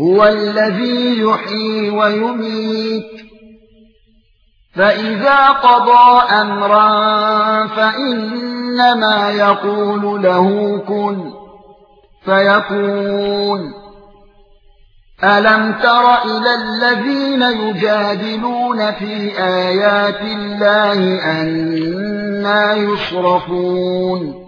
هو الذي يحيي ويميت. فإذا قضى أمرا فإنما يقول له كن فيكون. ألم تر إلى الذين يجادلون في آيات الله اننا يصرفون؟